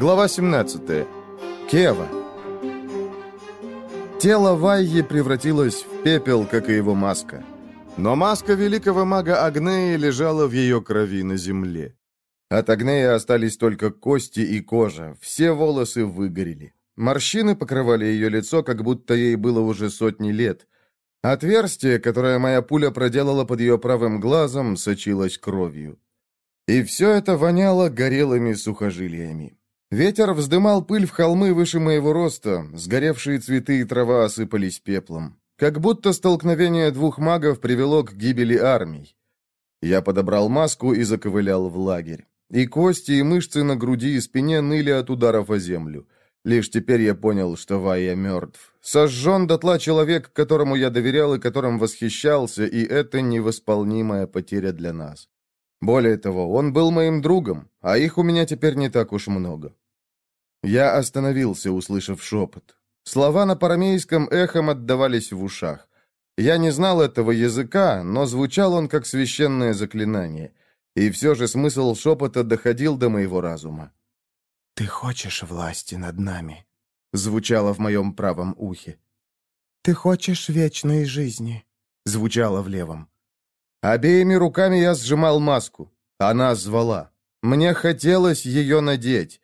Глава 17. Кева. Тело Вайи превратилось в пепел, как и его маска. Но маска великого мага Агнеи лежала в ее крови на земле. От Агнеи остались только кости и кожа, все волосы выгорели. Морщины покрывали ее лицо, как будто ей было уже сотни лет. Отверстие, которое моя пуля проделала под ее правым глазом, сочилось кровью. И все это воняло горелыми сухожилиями. Ветер вздымал пыль в холмы выше моего роста, сгоревшие цветы и трава осыпались пеплом. Как будто столкновение двух магов привело к гибели армий. Я подобрал маску и заковылял в лагерь. И кости, и мышцы на груди и спине ныли от ударов о землю. Лишь теперь я понял, что Вайя мертв. Сожжен дотла человек, которому я доверял и которым восхищался, и это невосполнимая потеря для нас. Более того, он был моим другом, а их у меня теперь не так уж много. Я остановился, услышав шепот. Слова на парамейском эхом отдавались в ушах. Я не знал этого языка, но звучал он как священное заклинание. И все же смысл шепота доходил до моего разума. «Ты хочешь власти над нами?» звучало в моем правом ухе. «Ты хочешь вечной жизни?» звучало в левом. Обеими руками я сжимал маску. Она звала. Мне хотелось ее надеть.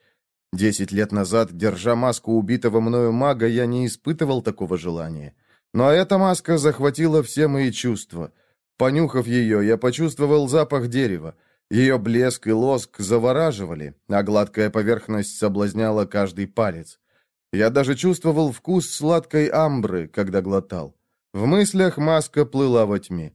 Десять лет назад, держа маску убитого мною мага, я не испытывал такого желания. Но эта маска захватила все мои чувства. Понюхав ее, я почувствовал запах дерева. Ее блеск и лоск завораживали, а гладкая поверхность соблазняла каждый палец. Я даже чувствовал вкус сладкой амбры, когда глотал. В мыслях маска плыла во тьме.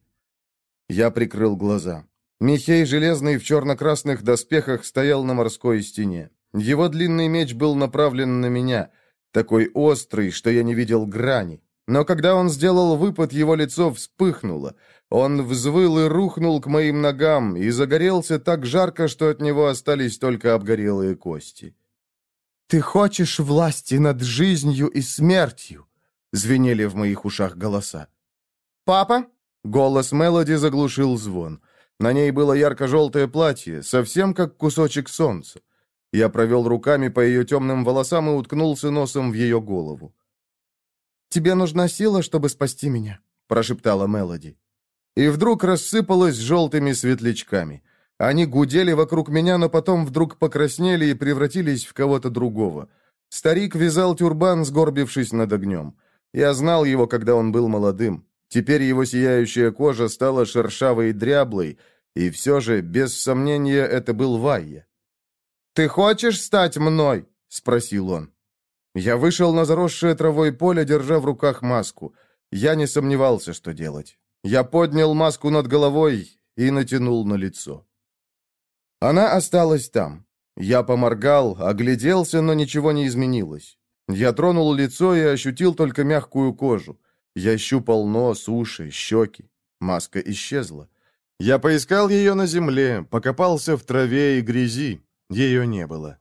Я прикрыл глаза. Михей Железный в черно-красных доспехах стоял на морской стене. Его длинный меч был направлен на меня, такой острый, что я не видел грани. Но когда он сделал выпад, его лицо вспыхнуло. Он взвыл и рухнул к моим ногам, и загорелся так жарко, что от него остались только обгорелые кости. «Ты хочешь власти над жизнью и смертью?» — звенели в моих ушах голоса. «Папа?» Голос Мелоди заглушил звон. На ней было ярко-желтое платье, совсем как кусочек солнца. Я провел руками по ее темным волосам и уткнулся носом в ее голову. «Тебе нужна сила, чтобы спасти меня», — прошептала Мелоди. И вдруг рассыпалась желтыми светлячками. Они гудели вокруг меня, но потом вдруг покраснели и превратились в кого-то другого. Старик вязал тюрбан, сгорбившись над огнем. Я знал его, когда он был молодым. Теперь его сияющая кожа стала шершавой и дряблой, и все же, без сомнения, это был Вайя. «Ты хочешь стать мной?» — спросил он. Я вышел на заросшее травой поле, держа в руках маску. Я не сомневался, что делать. Я поднял маску над головой и натянул на лицо. Она осталась там. Я поморгал, огляделся, но ничего не изменилось. Я тронул лицо и ощутил только мягкую кожу. Я щупал нос, уши, щеки. Маска исчезла. Я поискал ее на земле, покопался в траве и грязи. Ее не было.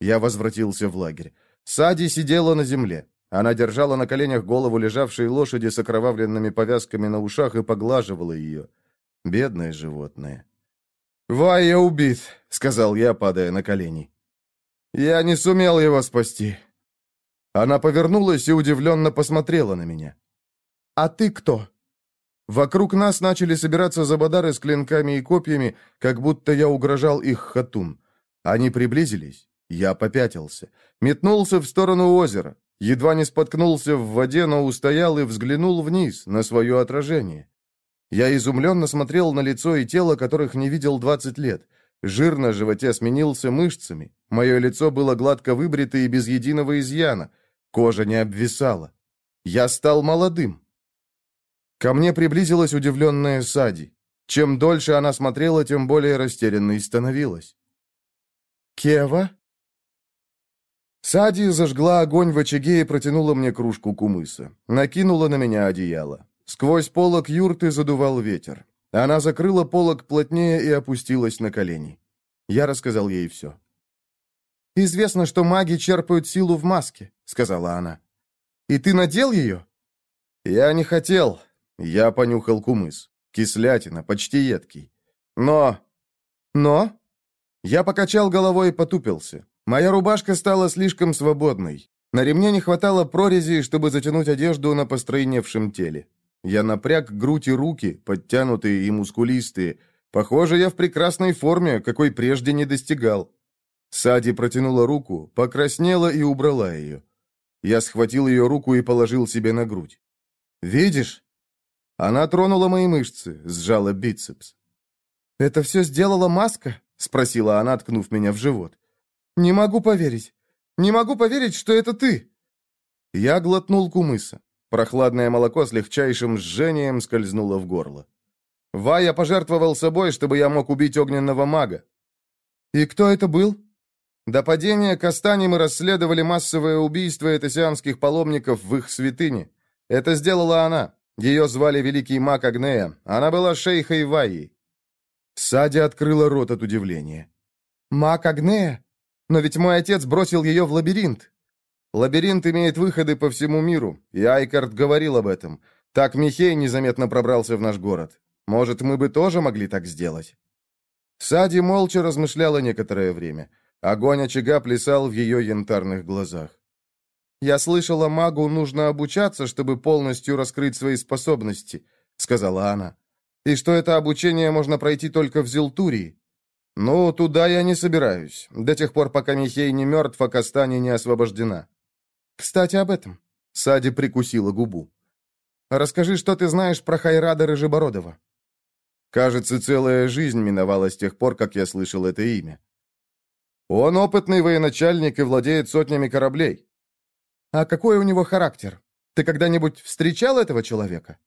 Я возвратился в лагерь. Сади сидела на земле. Она держала на коленях голову лежавшей лошади с окровавленными повязками на ушах и поглаживала ее. Бедное животное. «Вай, я убит», — сказал я, падая на колени. «Я не сумел его спасти». Она повернулась и удивленно посмотрела на меня. «А ты кто?» Вокруг нас начали собираться забадары с клинками и копьями, как будто я угрожал их хатун. Они приблизились. Я попятился. Метнулся в сторону озера. Едва не споткнулся в воде, но устоял и взглянул вниз, на свое отражение. Я изумленно смотрел на лицо и тело, которых не видел двадцать лет. Жир на животе сменился мышцами. Мое лицо было гладко выбрито и без единого изъяна. Кожа не обвисала. Я стал молодым. Ко мне приблизилась удивленная Сади. Чем дольше она смотрела, тем более растерянной становилась. «Кева?» Сади зажгла огонь в очаге и протянула мне кружку кумыса. Накинула на меня одеяло. Сквозь полок юрты задувал ветер. Она закрыла полок плотнее и опустилась на колени. Я рассказал ей все. «Известно, что маги черпают силу в маске», — сказала она. «И ты надел ее?» «Я не хотел. Я понюхал кумыс. Кислятина, почти едкий. Но... Но? Я покачал головой и потупился. Моя рубашка стала слишком свободной. На ремне не хватало прорези, чтобы затянуть одежду на постройневшем теле. Я напряг грудь и руки, подтянутые и мускулистые. Похоже, я в прекрасной форме, какой прежде не достигал. Сади протянула руку, покраснела и убрала ее. Я схватил ее руку и положил себе на грудь. «Видишь?» Она тронула мои мышцы, сжала бицепс. «Это все сделала маска?» — спросила она, ткнув меня в живот. «Не могу поверить. Не могу поверить, что это ты!» Я глотнул кумыса. Прохладное молоко с легчайшим жжением скользнуло в горло. Вая пожертвовал собой, чтобы я мог убить огненного мага. «И кто это был?» До падения Кастани мы расследовали массовое убийство этосианских паломников в их святыне. Это сделала она. Ее звали Великий Маг Агнея. Она была шейхой Вайей. Сади открыла рот от удивления. «Маг Агнея? Но ведь мой отец бросил ее в лабиринт». «Лабиринт имеет выходы по всему миру, и Айкард говорил об этом. Так Михей незаметно пробрался в наш город. Может, мы бы тоже могли так сделать?» Сади молча размышляла некоторое время. Огонь очага плясал в ее янтарных глазах. «Я слышала, магу нужно обучаться, чтобы полностью раскрыть свои способности», — сказала она. «И что это обучение можно пройти только в Зилтурии. Ну, туда я не собираюсь, до тех пор, пока Михей не мертв, а Кастани не освобождена». «Кстати, об этом». Сади прикусила губу. «Расскажи, что ты знаешь про Хайрада Рыжебородова». Кажется, целая жизнь миновала с тех пор, как я слышал это имя. Он опытный военачальник и владеет сотнями кораблей. А какой у него характер? Ты когда-нибудь встречал этого человека?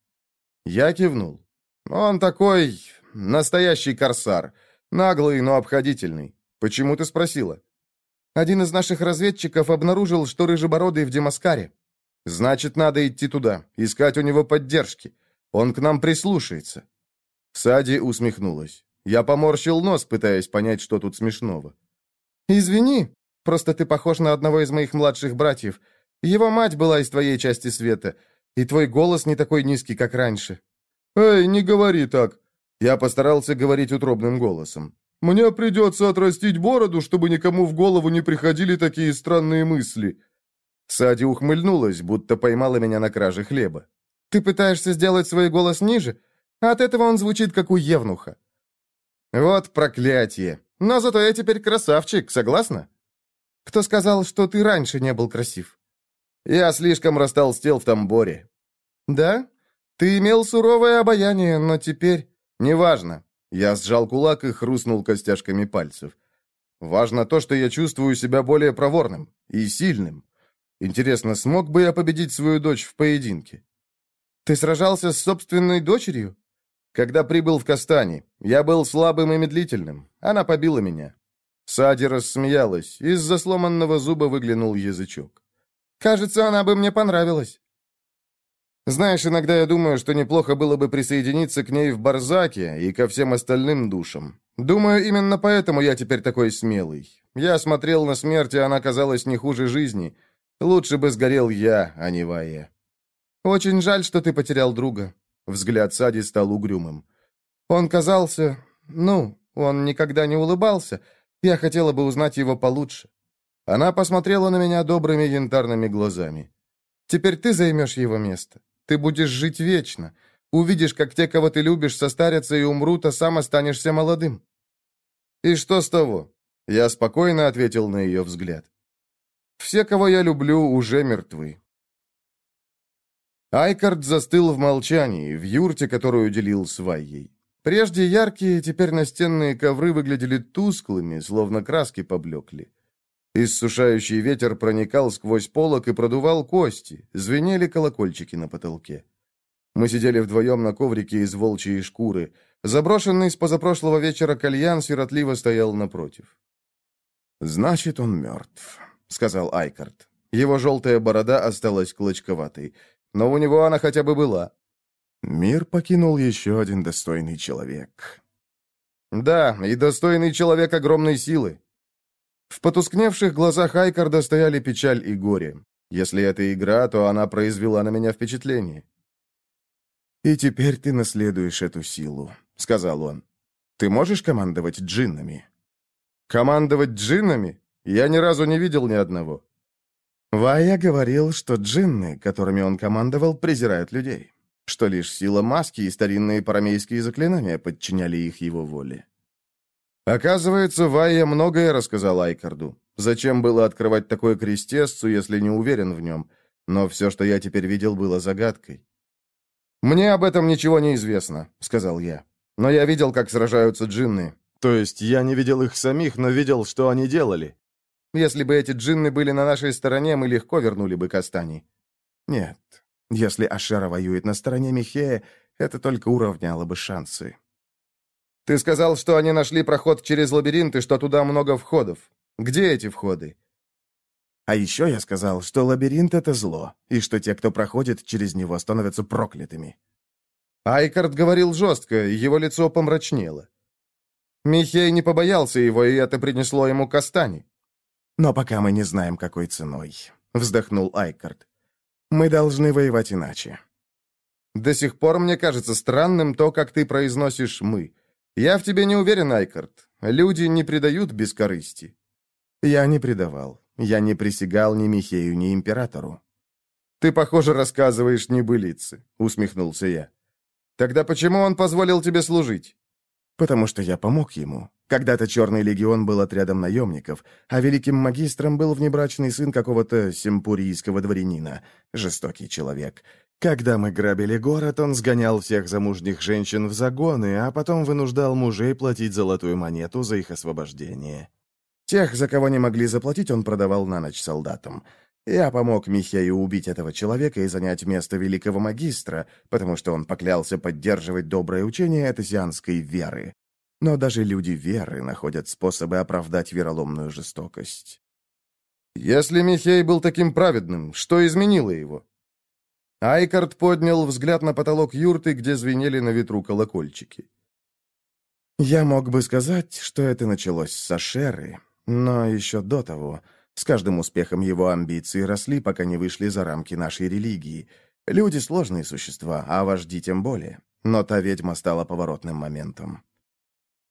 Я кивнул. Он такой настоящий корсар. Наглый, но обходительный. Почему ты спросила? Один из наших разведчиков обнаружил, что Рыжебородый в Демаскаре. Значит, надо идти туда, искать у него поддержки. Он к нам прислушается. Сади усмехнулась. Я поморщил нос, пытаясь понять, что тут смешного. «Извини, просто ты похож на одного из моих младших братьев. Его мать была из твоей части света, и твой голос не такой низкий, как раньше». «Эй, не говори так!» Я постарался говорить утробным голосом. «Мне придется отрастить бороду, чтобы никому в голову не приходили такие странные мысли». Сади ухмыльнулась, будто поймала меня на краже хлеба. «Ты пытаешься сделать свой голос ниже? От этого он звучит, как у Евнуха». «Вот проклятие! Но зато я теперь красавчик, согласна? Кто сказал, что ты раньше не был красив? Я слишком растолстел в тамборе. Да? Ты имел суровое обаяние, но теперь... Неважно. Я сжал кулак и хрустнул костяшками пальцев. Важно то, что я чувствую себя более проворным и сильным. Интересно, смог бы я победить свою дочь в поединке? Ты сражался с собственной дочерью? Когда прибыл в Кастани, я был слабым и медлительным. Она побила меня. Сади рассмеялась. Из-за сломанного зуба выглянул язычок. «Кажется, она бы мне понравилась». Знаешь, иногда я думаю, что неплохо было бы присоединиться к ней в Барзаке и ко всем остальным душам. Думаю, именно поэтому я теперь такой смелый. Я смотрел на смерть, и она казалась не хуже жизни. Лучше бы сгорел я, а не Вая. Очень жаль, что ты потерял друга. Взгляд Сади стал угрюмым. Он казался... Ну, он никогда не улыбался. Я хотела бы узнать его получше. Она посмотрела на меня добрыми янтарными глазами. «Теперь ты займешь его место. Ты будешь жить вечно. Увидишь, как те, кого ты любишь, состарятся и умрут, а сам останешься молодым». «И что с того?» Я спокойно ответил на ее взгляд. «Все, кого я люблю, уже мертвы. Айкард застыл в молчании, в юрте, которую делил с Вайей. Прежде яркие, теперь настенные ковры выглядели тусклыми, словно краски поблекли. Иссушающий ветер проникал сквозь полок и продувал кости, звенели колокольчики на потолке. Мы сидели вдвоем на коврике из волчьей шкуры. Заброшенный с позапрошлого вечера кальян сиротливо стоял напротив. «Значит, он мертв», — сказал Айкард. Его желтая борода осталась клочковатой но у него она хотя бы была. Мир покинул еще один достойный человек. Да, и достойный человек огромной силы. В потускневших глазах Айкарда стояли печаль и горе. Если это игра, то она произвела на меня впечатление. «И теперь ты наследуешь эту силу», — сказал он. «Ты можешь командовать джиннами?» «Командовать джиннами?» Я ни разу не видел ни одного». Вая говорил, что джинны, которыми он командовал, презирают людей, что лишь сила маски и старинные парамейские заклинания подчиняли их его воле. Оказывается, Вайя многое рассказал Айкарду. Зачем было открывать такое крестесцу, если не уверен в нем? Но все, что я теперь видел, было загадкой. «Мне об этом ничего не известно», — сказал я. «Но я видел, как сражаются джинны. То есть я не видел их самих, но видел, что они делали. Если бы эти джинны были на нашей стороне, мы легко вернули бы Кастани». «Нет. Если Ашера воюет на стороне Михея, это только уравняло бы шансы». «Ты сказал, что они нашли проход через лабиринт и что туда много входов. Где эти входы?» А еще я сказал, что лабиринт — это зло, и что те, кто проходит через него, становятся проклятыми. Айкард говорил жестко, его лицо помрачнело. Михей не побоялся его, и это принесло ему кастани. «Но пока мы не знаем, какой ценой», — вздохнул Айкард. «Мы должны воевать иначе». «До сих пор мне кажется странным то, как ты произносишь «мы». Я в тебе не уверен, Айкард. Люди не предают без корысти». «Я не предавал. Я не присягал ни Михею, ни императору». «Ты, похоже, рассказываешь небылицы», — усмехнулся я. «Тогда почему он позволил тебе служить?» «Потому что я помог ему. Когда-то Черный легион был отрядом наемников, а великим магистром был внебрачный сын какого-то симпурийского дворянина. Жестокий человек. Когда мы грабили город, он сгонял всех замужних женщин в загоны, а потом вынуждал мужей платить золотую монету за их освобождение. Тех, за кого не могли заплатить, он продавал на ночь солдатам. Я помог Михею убить этого человека и занять место великого магистра, потому что он поклялся поддерживать доброе учение этосианской веры. Но даже люди веры находят способы оправдать вероломную жестокость. Если Михей был таким праведным, что изменило его? Айкард поднял взгляд на потолок юрты, где звенели на ветру колокольчики. «Я мог бы сказать, что это началось с Ашеры, но еще до того, с каждым успехом его амбиции росли, пока не вышли за рамки нашей религии. Люди — сложные существа, а вожди тем более. Но та ведьма стала поворотным моментом.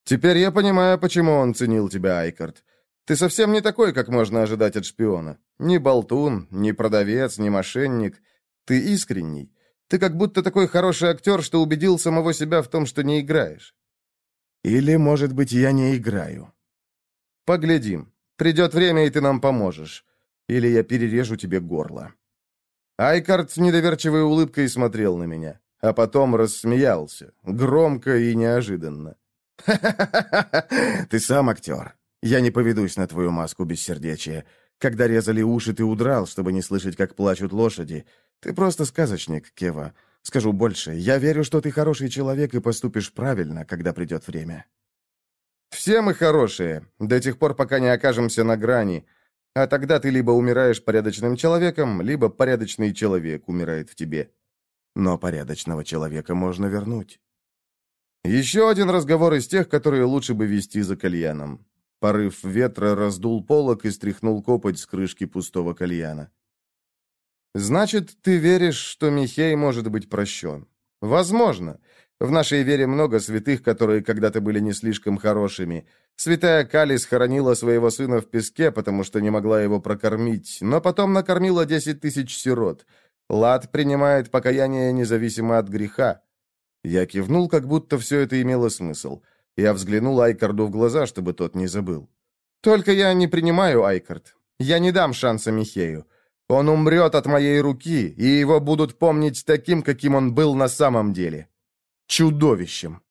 «Теперь я понимаю, почему он ценил тебя, Айкард. Ты совсем не такой, как можно ожидать от шпиона. Ни болтун, ни продавец, ни мошенник. Ты искренний. Ты как будто такой хороший актер, что убедил самого себя в том, что не играешь». «Или, может быть, я не играю», Поглядим. Придет время, и ты нам поможешь. Или я перережу тебе горло». Айкард с недоверчивой улыбкой смотрел на меня, а потом рассмеялся, громко и неожиданно. «Ха-ха-ха! Ты сам актер. Я не поведусь на твою маску бессердечия. Когда резали уши, ты удрал, чтобы не слышать, как плачут лошади. Ты просто сказочник, Кева. Скажу больше, я верю, что ты хороший человек и поступишь правильно, когда придет время». Все мы хорошие, до тех пор, пока не окажемся на грани. А тогда ты либо умираешь порядочным человеком, либо порядочный человек умирает в тебе. Но порядочного человека можно вернуть. Еще один разговор из тех, которые лучше бы вести за кальяном. Порыв ветра раздул полок и стряхнул копоть с крышки пустого кальяна. «Значит, ты веришь, что Михей может быть прощен?» «Возможно. В нашей вере много святых, которые когда-то были не слишком хорошими. Святая Кали схоронила своего сына в песке, потому что не могла его прокормить, но потом накормила десять тысяч сирот. Лад принимает покаяние независимо от греха. Я кивнул, как будто все это имело смысл. Я взглянул Айкарду в глаза, чтобы тот не забыл. «Только я не принимаю Айкард. Я не дам шанса Михею. Он умрет от моей руки, и его будут помнить таким, каким он был на самом деле» чудовищем.